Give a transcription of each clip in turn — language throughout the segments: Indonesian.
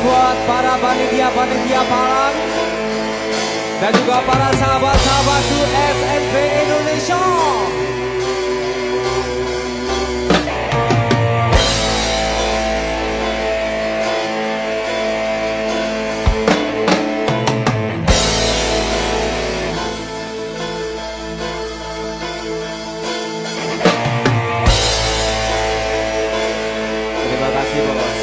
buat para panitia-panitia palang dan juga para sahabat-sahabat SMP Indonesia. Terima kasih Bapak.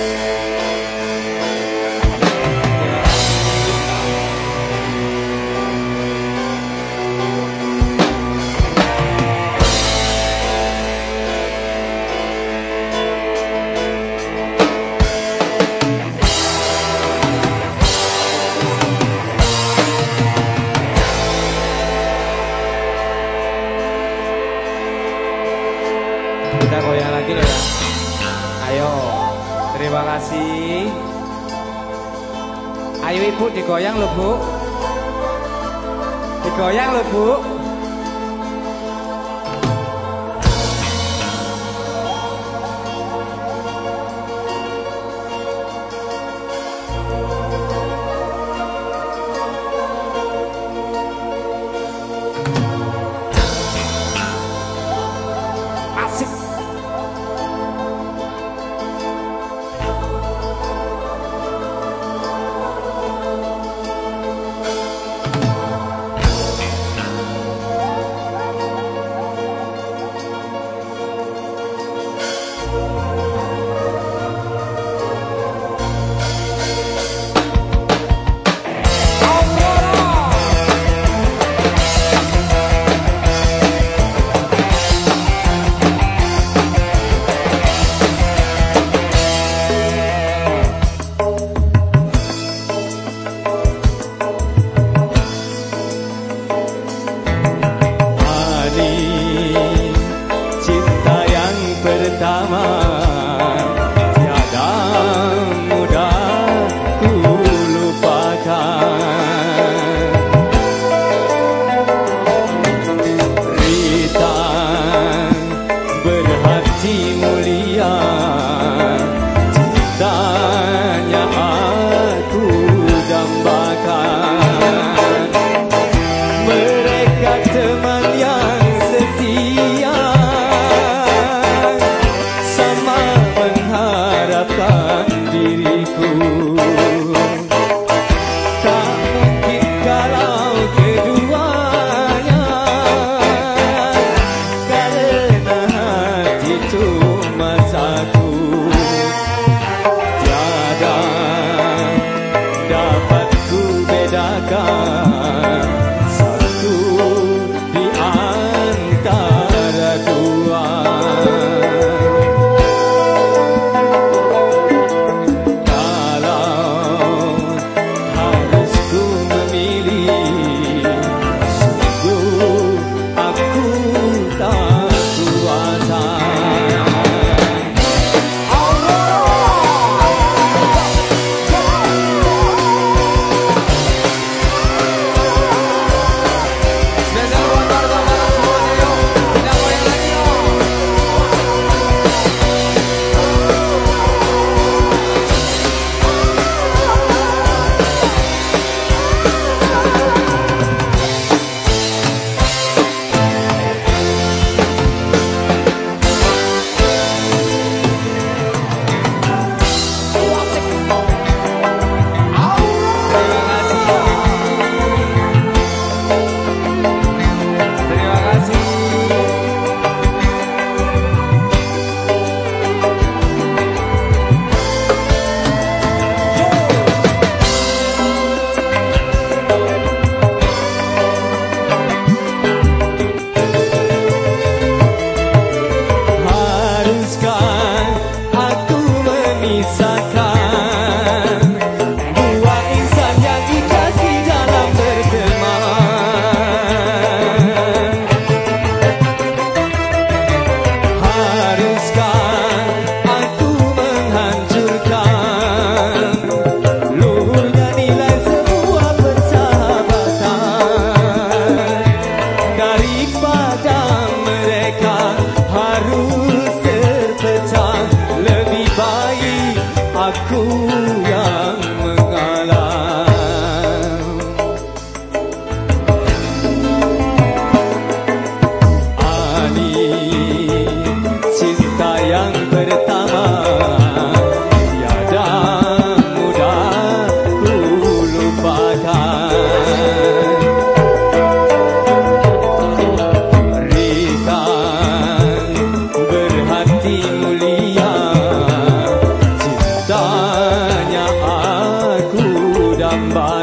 lagi. Ayo ibu digoyang loh bu. Digoyang loh bu. Asik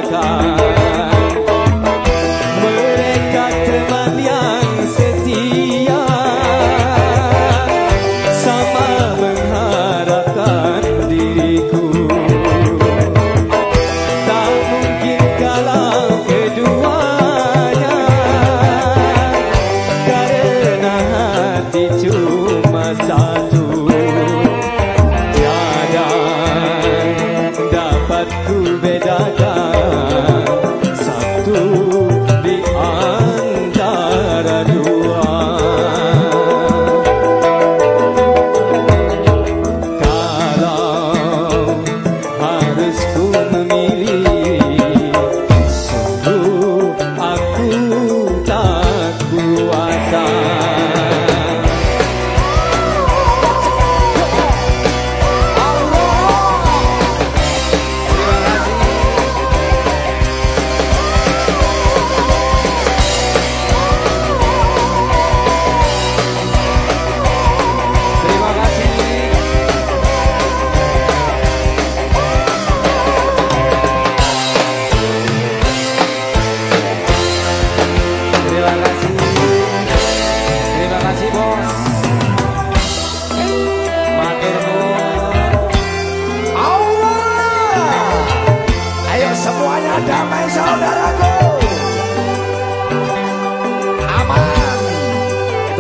का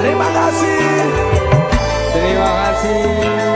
Terima kasih. Terima kasih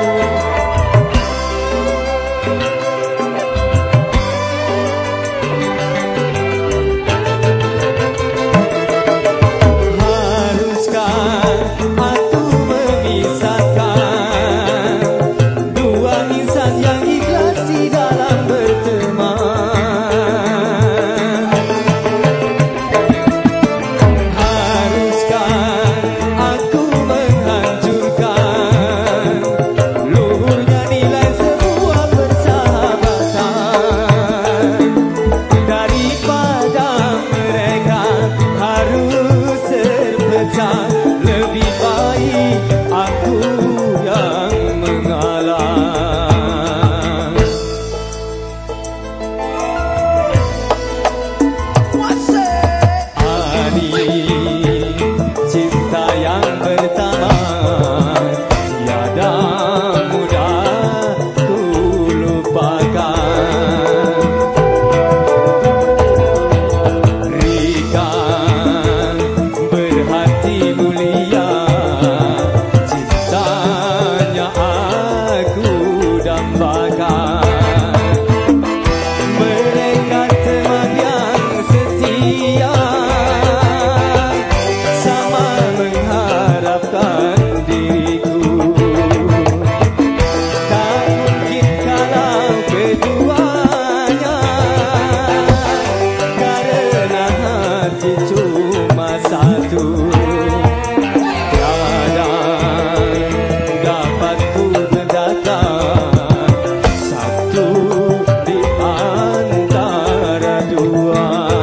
हुआ